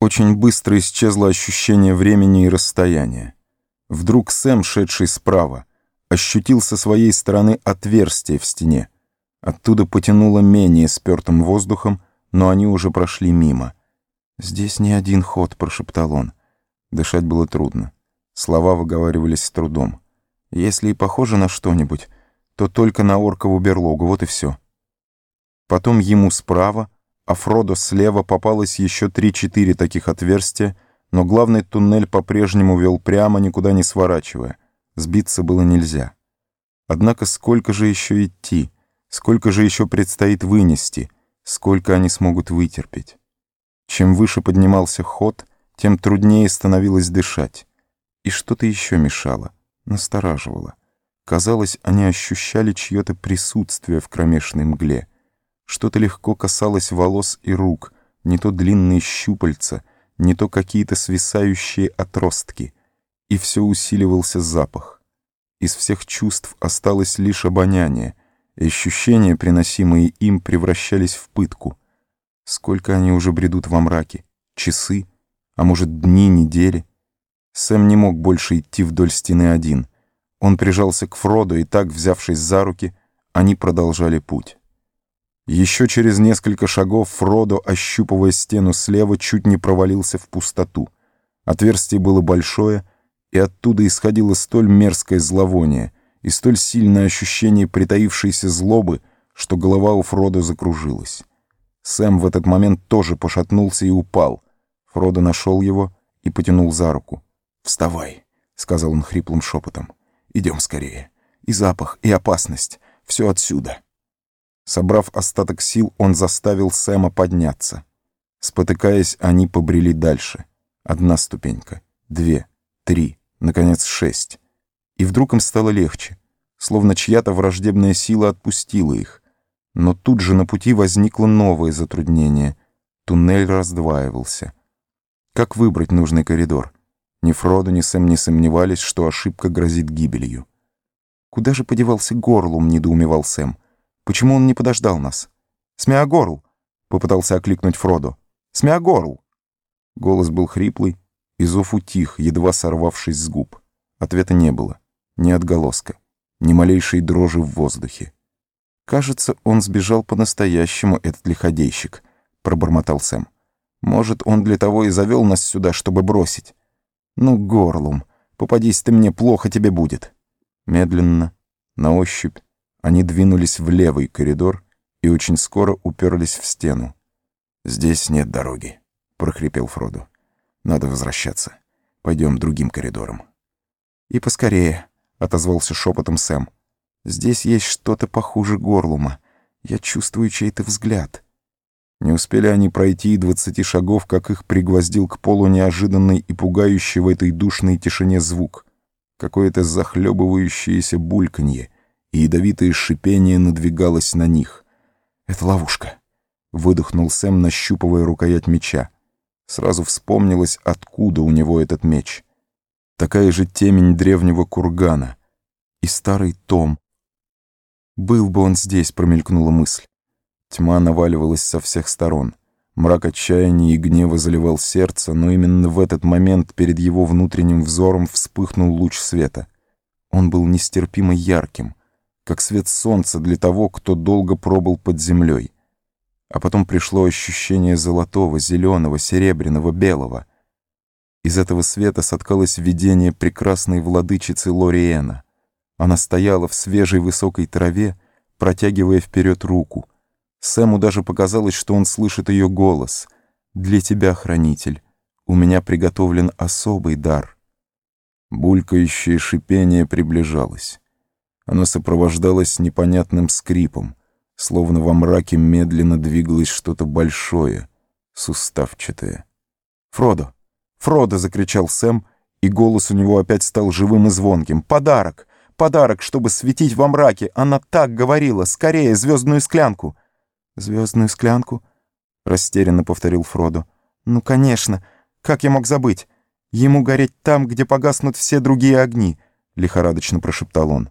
Очень быстро исчезло ощущение времени и расстояния. Вдруг Сэм, шедший справа, ощутил со своей стороны отверстие в стене. Оттуда потянуло менее спертым воздухом, но они уже прошли мимо. «Здесь не один ход», — прошептал он. Дышать было трудно. Слова выговаривались с трудом. Если и похоже на что-нибудь, то только на оркову берлогу, вот и все. Потом ему справа, а Фродо слева попалось еще три-четыре таких отверстия, но главный туннель по-прежнему вел прямо, никуда не сворачивая. Сбиться было нельзя. Однако сколько же еще идти, сколько же еще предстоит вынести, сколько они смогут вытерпеть. Чем выше поднимался ход, тем труднее становилось дышать. И что-то еще мешало, настораживало. Казалось, они ощущали чье-то присутствие в кромешной мгле — что-то легко касалось волос и рук, не то длинные щупальца, не то какие-то свисающие отростки. И все усиливался запах. Из всех чувств осталось лишь обоняние, и ощущения, приносимые им, превращались в пытку. Сколько они уже бредут во мраке? Часы? А может, дни, недели? Сэм не мог больше идти вдоль стены один. Он прижался к Фроду, и так, взявшись за руки, они продолжали путь. Еще через несколько шагов Фродо, ощупывая стену слева, чуть не провалился в пустоту. Отверстие было большое, и оттуда исходило столь мерзкое зловоние и столь сильное ощущение притаившейся злобы, что голова у Фродо закружилась. Сэм в этот момент тоже пошатнулся и упал. Фродо нашел его и потянул за руку. «Вставай», — сказал он хриплым шепотом. «Идем скорее. И запах, и опасность. Все отсюда». Собрав остаток сил, он заставил Сэма подняться. Спотыкаясь, они побрели дальше. Одна ступенька, две, три, наконец шесть. И вдруг им стало легче, словно чья-то враждебная сила отпустила их. Но тут же на пути возникло новое затруднение. Туннель раздваивался. Как выбрать нужный коридор? Ни Фродо, ни Сэм не сомневались, что ошибка грозит гибелью. «Куда же подевался Горлум?» — недоумевал Сэм. Почему он не подождал нас? «Смеогорл!» — попытался окликнуть Фродо. «Смеогорл!» Голос был хриплый, и зов утих, едва сорвавшись с губ. Ответа не было. Ни отголоска, ни малейшей дрожи в воздухе. «Кажется, он сбежал по-настоящему, этот лиходейщик», — пробормотал Сэм. «Может, он для того и завел нас сюда, чтобы бросить?» «Ну, горлум, попадись ты мне, плохо тебе будет». Медленно, на ощупь, они двинулись в левый коридор и очень скоро уперлись в стену. «Здесь нет дороги», — прохрипел Фродо. «Надо возвращаться. Пойдем другим коридором». «И поскорее», — отозвался шепотом Сэм. «Здесь есть что-то похуже горлума. Я чувствую чей-то взгляд». Не успели они пройти и двадцати шагов, как их пригвоздил к полу неожиданный и пугающий в этой душной тишине звук. Какое-то захлебывающееся бульканье, и ядовитое шипение надвигалось на них. «Это ловушка», — выдохнул Сэм, нащупывая рукоять меча. Сразу вспомнилось, откуда у него этот меч. Такая же темень древнего кургана. И старый том. «Был бы он здесь», — промелькнула мысль. Тьма наваливалась со всех сторон. Мрак отчаяния и гнева заливал сердце, но именно в этот момент перед его внутренним взором вспыхнул луч света. Он был нестерпимо ярким — как свет солнца для того, кто долго пробыл под землей. А потом пришло ощущение золотого, зеленого, серебряного, белого. Из этого света соткалось видение прекрасной владычицы Лориэна. Она стояла в свежей высокой траве, протягивая вперед руку. Сэму даже показалось, что он слышит ее голос. «Для тебя, хранитель, у меня приготовлен особый дар». Булькающее шипение приближалось. Оно сопровождалось непонятным скрипом, словно во мраке медленно двигалось что-то большое, суставчатое. «Фродо! Фродо!» — закричал Сэм, и голос у него опять стал живым и звонким. «Подарок! Подарок, чтобы светить во мраке! Она так говорила! Скорее, звездную склянку!» «Звездную склянку?» — растерянно повторил Фродо. «Ну, конечно! Как я мог забыть? Ему гореть там, где погаснут все другие огни!» — лихорадочно прошептал он.